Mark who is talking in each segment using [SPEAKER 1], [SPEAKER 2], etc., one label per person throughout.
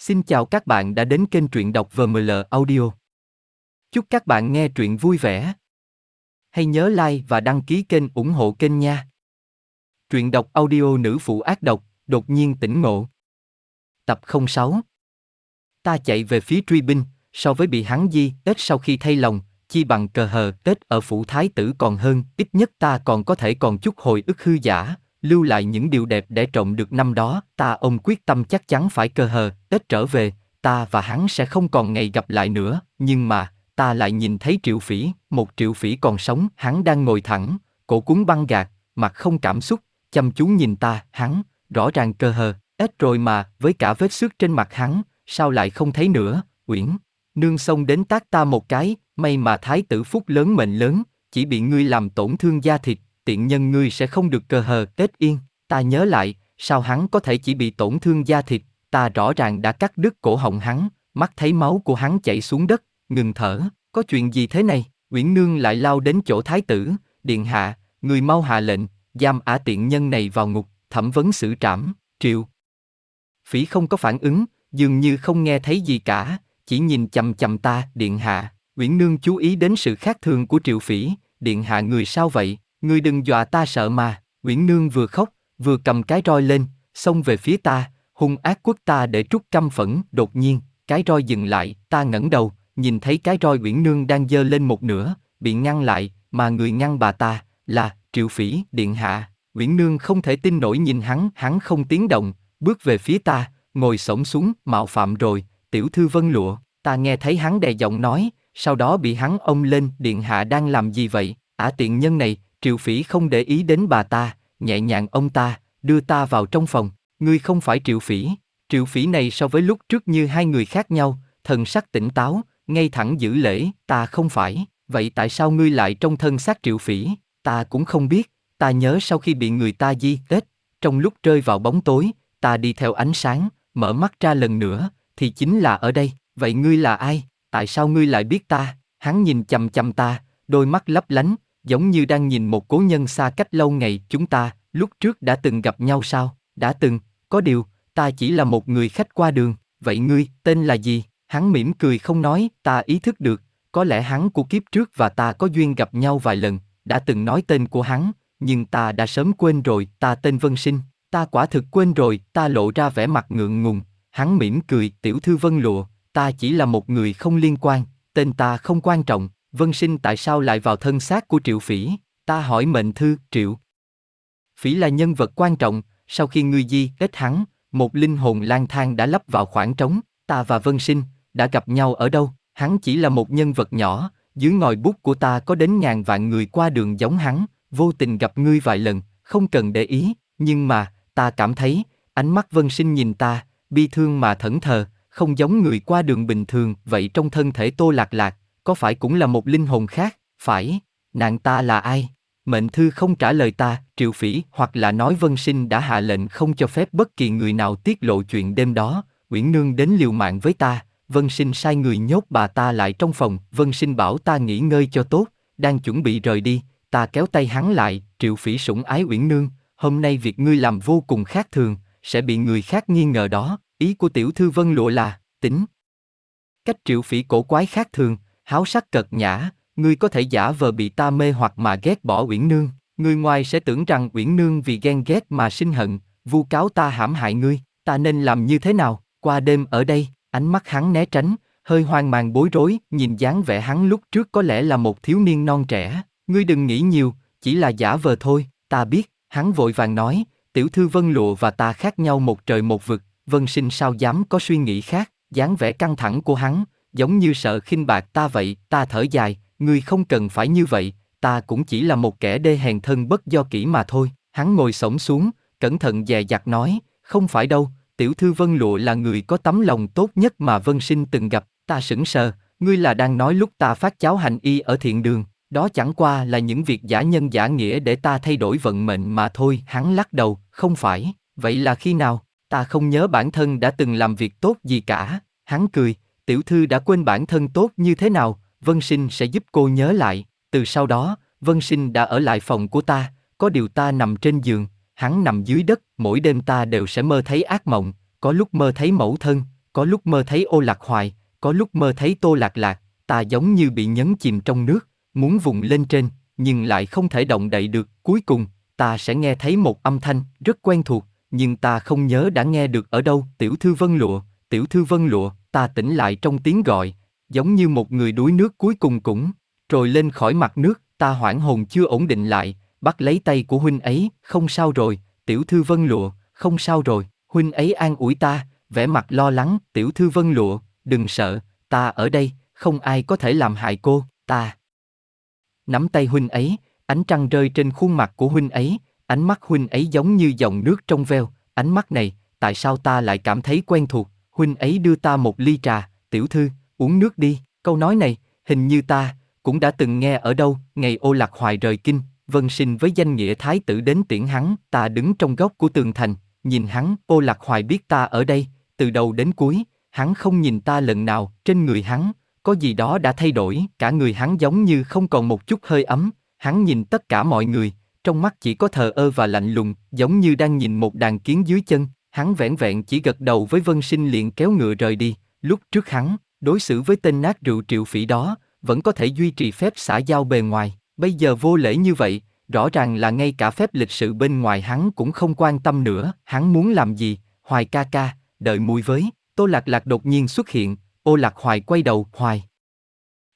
[SPEAKER 1] Xin chào các bạn đã đến kênh truyện đọc VML Audio. Chúc các bạn nghe truyện vui vẻ. Hãy nhớ like và đăng ký kênh ủng hộ kênh nha. Truyện đọc audio nữ phụ ác độc, đột nhiên tỉnh ngộ. Tập 06 Ta chạy về phía truy binh, so với bị hắn di, Tết sau khi thay lòng, chi bằng cờ hờ, Tết ở phủ thái tử còn hơn, ít nhất ta còn có thể còn chút hồi ức hư giả, lưu lại những điều đẹp để trộm được năm đó, ta ông quyết tâm chắc chắn phải cơ hờ, Tết trở về, ta và hắn sẽ không còn ngày gặp lại nữa, nhưng mà, ta lại nhìn thấy triệu phỉ, một triệu phỉ còn sống, hắn đang ngồi thẳng, cổ cuốn băng gạt, mặt không cảm xúc, chăm chú nhìn ta, hắn, rõ ràng cơ hờ, ít rồi mà, với cả vết xước trên mặt hắn, sao lại không thấy nữa, Uyển, nương xông đến tác ta một cái, may mà thái tử phúc lớn mệnh lớn, chỉ bị ngươi làm tổn thương da thịt, tiện nhân ngươi sẽ không được cơ hờ Tết yên, ta nhớ lại, sao hắn có thể chỉ bị tổn thương da thịt, ta rõ ràng đã cắt đứt cổ họng hắn, mắt thấy máu của hắn chảy xuống đất, ngừng thở, có chuyện gì thế này, Uyển Nương lại lao đến chỗ thái tử, điện hạ, người mau hạ lệnh, giam ả tiện nhân này vào ngục, thẩm vấn xử trảm, triệu. Phỉ không có phản ứng, dường như không nghe thấy gì cả, chỉ nhìn chầm chầm ta, điện hạ, Uyển Nương chú ý đến sự khác thường của triệu phỉ, điện hạ người sao vậy, Ngươi đừng dọa ta sợ mà, Nguyễn Nương vừa khóc, vừa cầm cái roi lên, xông về phía ta, hung ác quất ta để trút căm phẫn, đột nhiên, cái roi dừng lại, ta ngẩng đầu, nhìn thấy cái roi Nguyễn Nương đang giơ lên một nửa, bị ngăn lại, mà người ngăn bà ta, là, Triệu Phỉ, Điện Hạ. Nguyễn Nương không thể tin nổi nhìn hắn, hắn không tiếng động, bước về phía ta, ngồi sổng xuống, mạo phạm rồi, tiểu thư vân lụa, ta nghe thấy hắn đè giọng nói, sau đó bị hắn ôm lên, Điện Hạ đang làm gì vậy, ả tiện nhân này, Triệu Phỉ không để ý đến bà ta, nhẹ nhàng ông ta, đưa ta vào trong phòng. Ngươi không phải Triệu Phỉ. Triệu Phỉ này so với lúc trước như hai người khác nhau, thần sắc tỉnh táo, ngay thẳng giữ lễ, ta không phải. Vậy tại sao ngươi lại trong thân xác Triệu Phỉ? Ta cũng không biết. Ta nhớ sau khi bị người ta di tết, trong lúc rơi vào bóng tối, ta đi theo ánh sáng, mở mắt ra lần nữa, thì chính là ở đây. Vậy ngươi là ai? Tại sao ngươi lại biết ta? Hắn nhìn chầm chầm ta, đôi mắt lấp lánh, giống như đang nhìn một cố nhân xa cách lâu ngày chúng ta, lúc trước đã từng gặp nhau sao, đã từng, có điều, ta chỉ là một người khách qua đường, vậy ngươi, tên là gì? Hắn mỉm cười không nói, ta ý thức được, có lẽ hắn của kiếp trước và ta có duyên gặp nhau vài lần, đã từng nói tên của hắn, nhưng ta đã sớm quên rồi, ta tên Vân Sinh, ta quả thực quên rồi, ta lộ ra vẻ mặt ngượng ngùng, hắn mỉm cười, tiểu thư Vân Lụa, ta chỉ là một người không liên quan, tên ta không quan trọng, Vân Sinh tại sao lại vào thân xác của Triệu Phỉ? Ta hỏi mệnh thư, Triệu. Phỉ là nhân vật quan trọng, sau khi ngươi di ít hắn, một linh hồn lang thang đã lấp vào khoảng trống, ta và Vân Sinh, đã gặp nhau ở đâu? Hắn chỉ là một nhân vật nhỏ, dưới ngòi bút của ta có đến ngàn vạn người qua đường giống hắn, vô tình gặp ngươi vài lần, không cần để ý, nhưng mà, ta cảm thấy, ánh mắt Vân Sinh nhìn ta, bi thương mà thẫn thờ, không giống người qua đường bình thường, vậy trong thân thể Tô Lạc Lạc, có phải cũng là một linh hồn khác, phải, nàng ta là ai? Mệnh thư không trả lời ta, triệu phỉ hoặc là nói vân sinh đã hạ lệnh không cho phép bất kỳ người nào tiết lộ chuyện đêm đó, Uyển Nương đến liều mạng với ta, Vân Sinh sai người nhốt bà ta lại trong phòng, Vân Sinh bảo ta nghỉ ngơi cho tốt, đang chuẩn bị rời đi, ta kéo tay hắn lại, triệu phỉ sủng ái Uyển Nương, hôm nay việc ngươi làm vô cùng khác thường, sẽ bị người khác nghi ngờ đó, ý của tiểu thư Vân Lụa là, tính. Cách triệu phỉ cổ quái khác thường, háo sắc cật nhã, ngươi có thể giả vờ bị ta mê hoặc mà ghét bỏ Uyển Nương, người ngoài sẽ tưởng rằng Uyển Nương vì ghen ghét mà sinh hận, vu cáo ta hãm hại ngươi, ta nên làm như thế nào? Qua đêm ở đây, ánh mắt hắn né tránh, hơi hoang mang bối rối, nhìn dáng vẻ hắn lúc trước có lẽ là một thiếu niên non trẻ, ngươi đừng nghĩ nhiều, chỉ là giả vờ thôi, ta biết, hắn vội vàng nói, tiểu thư Vân Lụa và ta khác nhau một trời một vực, Vân Sinh sao dám có suy nghĩ khác, dáng vẻ căng thẳng của hắn, giống như sợ khinh bạc ta vậy, ta thở dài, ngươi không cần phải như vậy, ta cũng chỉ là một kẻ đê hèn thân bất do kỹ mà thôi. Hắn ngồi sổng xuống, cẩn thận dè dặt nói, không phải đâu, tiểu thư Vân Lụa là người có tấm lòng tốt nhất mà Vân Sinh từng gặp, ta sững sờ, ngươi là đang nói lúc ta phát cháo hành y ở thiện đường, đó chẳng qua là những việc giả nhân giả nghĩa để ta thay đổi vận mệnh mà thôi. Hắn lắc đầu, không phải, vậy là khi nào, ta không nhớ bản thân đã từng làm việc tốt gì cả. Hắn cười, tiểu thư đã quên bản thân tốt như thế nào, Vân Sinh sẽ giúp cô nhớ lại. Từ sau đó, Vân Sinh đã ở lại phòng của ta, có điều ta nằm trên giường, hắn nằm dưới đất, mỗi đêm ta đều sẽ mơ thấy ác mộng, có lúc mơ thấy mẫu thân, có lúc mơ thấy ô lạc hoài, có lúc mơ thấy tô lạc lạc, ta giống như bị nhấn chìm trong nước, muốn vùng lên trên, nhưng lại không thể động đậy được, cuối cùng, ta sẽ nghe thấy một âm thanh rất quen thuộc, nhưng ta không nhớ đã nghe được ở đâu, tiểu thư vân lụa, tiểu thư vân lụa, ta tỉnh lại trong tiếng gọi, giống như một người đuối nước cuối cùng cũng, trồi lên khỏi mặt nước, ta hoảng hồn chưa ổn định lại, bắt lấy tay của huynh ấy, không sao rồi, tiểu thư vân lụa, không sao rồi, huynh ấy an ủi ta, vẻ mặt lo lắng, tiểu thư vân lụa, đừng sợ, ta ở đây, không ai có thể làm hại cô, ta. Nắm tay huynh ấy, ánh trăng rơi trên khuôn mặt của huynh ấy, ánh mắt huynh ấy giống như dòng nước trong veo, ánh mắt này, tại sao ta lại cảm thấy quen thuộc, huynh ấy đưa ta một ly trà, tiểu thư, uống nước đi, câu nói này, hình như ta, cũng đã từng nghe ở đâu, ngày ô lạc hoài rời kinh, vân sinh với danh nghĩa thái tử đến tiễn hắn, ta đứng trong góc của tường thành, nhìn hắn, ô lạc hoài biết ta ở đây, từ đầu đến cuối, hắn không nhìn ta lần nào, trên người hắn, có gì đó đã thay đổi, cả người hắn giống như không còn một chút hơi ấm, hắn nhìn tất cả mọi người, trong mắt chỉ có thờ ơ và lạnh lùng, giống như đang nhìn một đàn kiến dưới chân, hắn vẻn vẹn chỉ gật đầu với vân sinh liền kéo ngựa rời đi, lúc trước hắn, đối xử với tên nát rượu triệu phỉ đó, vẫn có thể duy trì phép xã giao bề ngoài, bây giờ vô lễ như vậy, rõ ràng là ngay cả phép lịch sự bên ngoài hắn cũng không quan tâm nữa, hắn muốn làm gì, hoài ca ca, đợi mùi với, tô lạc lạc đột nhiên xuất hiện, ô lạc hoài quay đầu, hoài.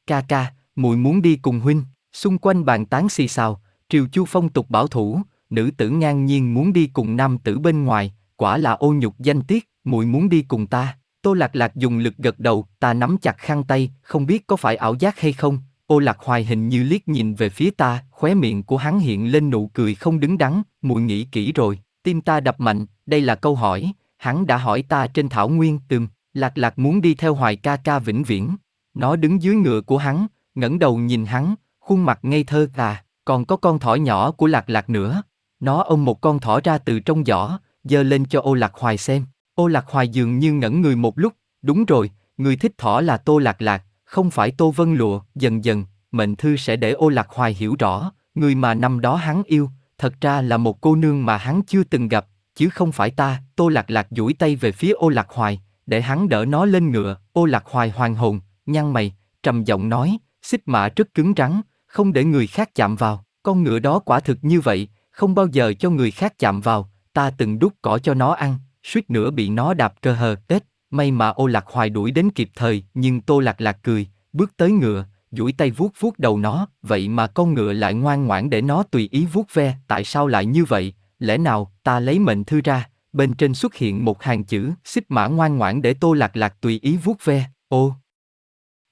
[SPEAKER 1] Ca ca, mùi muốn đi cùng huynh, xung quanh bàn tán xì xào, triều chu phong tục bảo thủ, nữ tử ngang nhiên muốn đi cùng nam tử bên ngoài, quả là ô nhục danh tiết, muội muốn đi cùng ta. Tô Lạc Lạc dùng lực gật đầu, ta nắm chặt khăn tay, không biết có phải ảo giác hay không. Ô Lạc Hoài hình như liếc nhìn về phía ta, khóe miệng của hắn hiện lên nụ cười không đứng đắn, muội nghĩ kỹ rồi, tim ta đập mạnh, đây là câu hỏi, hắn đã hỏi ta trên thảo nguyên, từng, Lạc Lạc muốn đi theo Hoài ca ca vĩnh viễn. Nó đứng dưới ngựa của hắn, ngẩng đầu nhìn hắn, khuôn mặt ngây thơ à, còn có con thỏ nhỏ của Lạc Lạc nữa. Nó ôm một con thỏ ra từ trong giỏ, giơ lên cho ô Lạc Hoài xem. Ô Lạc Hoài dường như ngẩn người một lúc, đúng rồi, người thích thỏ là Tô Lạc Lạc, không phải Tô Vân Lụa, dần dần, mệnh thư sẽ để ô Lạc Hoài hiểu rõ, người mà năm đó hắn yêu, thật ra là một cô nương mà hắn chưa từng gặp, chứ không phải ta, Tô Lạc Lạc duỗi tay về phía ô Lạc Hoài, để hắn đỡ nó lên ngựa, ô Lạc Hoài hoàng hồn, nhăn mày, trầm giọng nói, xích mã rất cứng rắn, không để người khác chạm vào, con ngựa đó quả thực như vậy, không bao giờ cho người khác chạm vào, ta từng đút cỏ cho nó ăn, suýt nữa bị nó đạp cơ hờ, tết, may mà ô lạc hoài đuổi đến kịp thời, nhưng tô lạc lạc cười, bước tới ngựa, duỗi tay vuốt vuốt đầu nó, vậy mà con ngựa lại ngoan ngoãn để nó tùy ý vuốt ve, tại sao lại như vậy, lẽ nào, ta lấy mệnh thư ra, bên trên xuất hiện một hàng chữ, xích mã ngoan ngoãn để tô lạc lạc tùy ý vuốt ve, ô.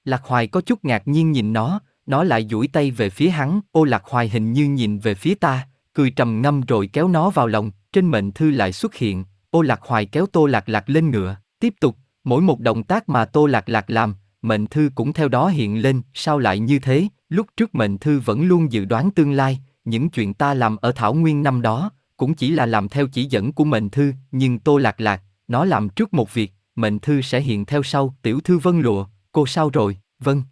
[SPEAKER 1] Lạc hoài có chút ngạc nhiên nhìn nó, nó lại duỗi tay về phía hắn, ô lạc hoài hình như nhìn về phía ta, cười trầm ngâm rồi kéo nó vào lòng, trên mệnh thư lại xuất hiện, ô lạc hoài kéo tô lạc lạc lên ngựa, tiếp tục, mỗi một động tác mà tô lạc lạc làm, mệnh thư cũng theo đó hiện lên, sao lại như thế, lúc trước mệnh thư vẫn luôn dự đoán tương lai, những chuyện ta làm ở Thảo Nguyên năm đó, cũng chỉ là làm theo chỉ dẫn của mệnh thư, nhưng tô lạc lạc, nó làm trước một việc, mệnh thư sẽ hiện theo sau, tiểu thư vân lụa, cô sao rồi, vâng.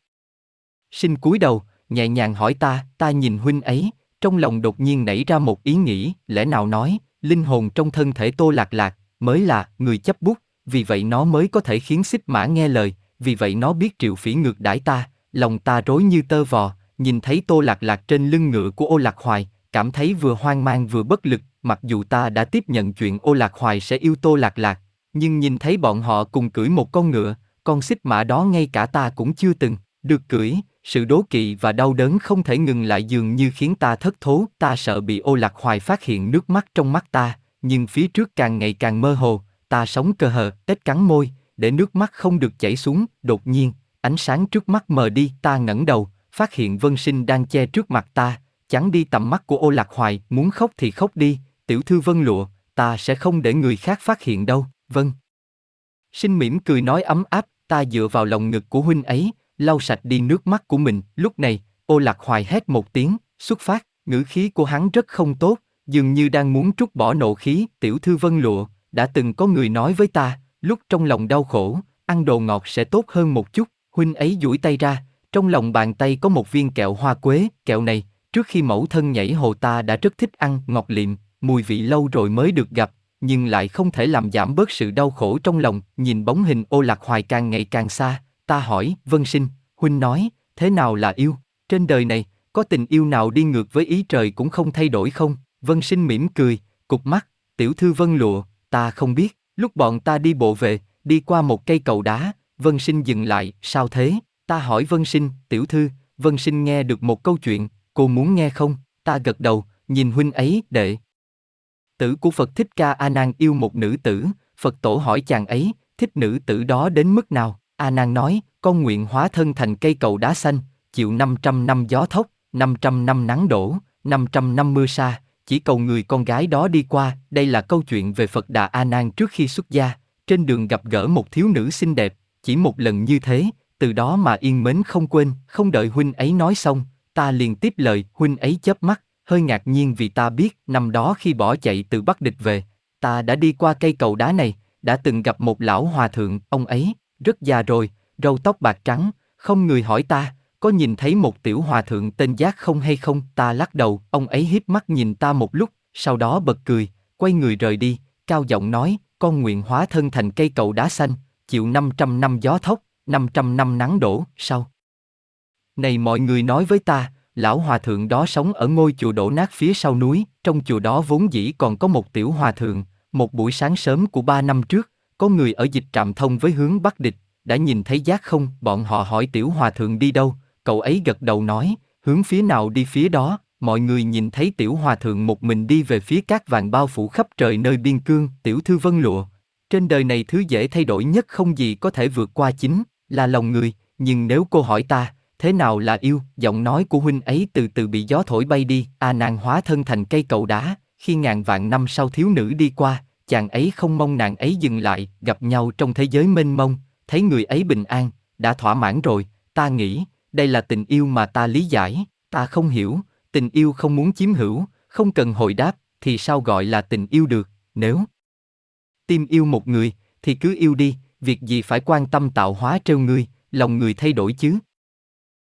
[SPEAKER 1] Xin cúi đầu, nhẹ nhàng hỏi ta, ta nhìn huynh ấy, trong lòng đột nhiên nảy ra một ý nghĩ, lẽ nào nói, linh hồn trong thân thể tô lạc lạc, mới là người chấp bút, vì vậy nó mới có thể khiến xích mã nghe lời, vì vậy nó biết triệu phỉ ngược đãi ta, lòng ta rối như tơ vò, nhìn thấy tô lạc lạc trên lưng ngựa của ô lạc hoài, cảm thấy vừa hoang mang vừa bất lực, mặc dù ta đã tiếp nhận chuyện ô lạc hoài sẽ yêu tô lạc lạc, nhưng nhìn thấy bọn họ cùng cưỡi một con ngựa, con xích mã đó ngay cả ta cũng chưa từng được cưỡi, sự đố kỵ và đau đớn không thể ngừng lại dường như khiến ta thất thố, ta sợ bị ô lạc hoài phát hiện nước mắt trong mắt ta, nhưng phía trước càng ngày càng mơ hồ, ta sống cơ hờ, ít cắn môi, để nước mắt không được chảy xuống, đột nhiên, ánh sáng trước mắt mờ đi, ta ngẩng đầu, phát hiện vân sinh đang che trước mặt ta, chắn đi tầm mắt của ô lạc hoài, muốn khóc thì khóc đi, tiểu thư vân lụa, ta sẽ không để người khác phát hiện đâu, vân. Sinh mỉm cười nói ấm áp, ta dựa vào lòng ngực của huynh ấy, lau sạch đi nước mắt của mình, lúc này, ô lạc hoài hét một tiếng, xuất phát, ngữ khí của hắn rất không tốt, dường như đang muốn trút bỏ nộ khí, tiểu thư vân lụa, đã từng có người nói với ta, lúc trong lòng đau khổ, ăn đồ ngọt sẽ tốt hơn một chút, huynh ấy duỗi tay ra, trong lòng bàn tay có một viên kẹo hoa quế, kẹo này, trước khi mẫu thân nhảy hồ ta đã rất thích ăn, ngọt liệm, mùi vị lâu rồi mới được gặp, nhưng lại không thể làm giảm bớt sự đau khổ trong lòng, nhìn bóng hình ô lạc hoài càng ngày càng xa, ta hỏi, vân sinh, huynh nói, thế nào là yêu? Trên đời này, có tình yêu nào đi ngược với ý trời cũng không thay đổi không? Vân sinh mỉm cười, cục mắt, tiểu thư vân lụa, ta không biết, lúc bọn ta đi bộ về, đi qua một cây cầu đá, vân sinh dừng lại, sao thế? Ta hỏi vân sinh, tiểu thư, vân sinh nghe được một câu chuyện, cô muốn nghe không? Ta gật đầu, nhìn huynh ấy, đệ. Tử của Phật Thích Ca A Nan yêu một nữ tử, Phật tổ hỏi chàng ấy, thích nữ tử đó đến mức nào? A Nan nói, con nguyện hóa thân thành cây cầu đá xanh, chịu 500 năm gió thốc, 500 năm nắng đổ, 500 năm mưa sa, chỉ cầu người con gái đó đi qua. Đây là câu chuyện về Phật Đà A Nan trước khi xuất gia, trên đường gặp gỡ một thiếu nữ xinh đẹp, chỉ một lần như thế, từ đó mà yên mến không quên, không đợi huynh ấy nói xong, ta liền tiếp lời, huynh ấy chớp mắt, hơi ngạc nhiên vì ta biết năm đó khi bỏ chạy từ Bắc Địch về, ta đã đi qua cây cầu đá này, đã từng gặp một lão hòa thượng, ông ấy, rất già rồi, râu tóc bạc trắng, không người hỏi ta, có nhìn thấy một tiểu hòa thượng tên Giác không hay không? Ta lắc đầu, ông ấy hiếp mắt nhìn ta một lúc, sau đó bật cười, quay người rời đi, cao giọng nói, con nguyện hóa thân thành cây cầu đá xanh, chịu 500 năm gió thốc, 500 năm nắng đổ, sau. Này mọi người nói với ta, lão hòa thượng đó sống ở ngôi chùa đổ nát phía sau núi, trong chùa đó vốn dĩ còn có một tiểu hòa thượng, một buổi sáng sớm của ba năm trước, có người ở dịch trạm thông với hướng Bắc Địch, đã nhìn thấy giác không, bọn họ hỏi tiểu hòa thượng đi đâu, cậu ấy gật đầu nói, hướng phía nào đi phía đó, mọi người nhìn thấy tiểu hòa thượng một mình đi về phía cát vàng bao phủ khắp trời nơi biên cương, tiểu thư vân lụa. Trên đời này thứ dễ thay đổi nhất không gì có thể vượt qua chính, là lòng người, nhưng nếu cô hỏi ta, thế nào là yêu, giọng nói của huynh ấy từ từ bị gió thổi bay đi, a à, nàng hóa thân thành cây cầu đá, khi ngàn vạn năm sau thiếu nữ đi qua, chàng ấy không mong nàng ấy dừng lại, gặp nhau trong thế giới mênh mông, thấy người ấy bình an, đã thỏa mãn rồi, ta nghĩ, đây là tình yêu mà ta lý giải, ta không hiểu, tình yêu không muốn chiếm hữu, không cần hồi đáp, thì sao gọi là tình yêu được, nếu tim yêu một người, thì cứ yêu đi, việc gì phải quan tâm tạo hóa trêu ngươi, lòng người thay đổi chứ?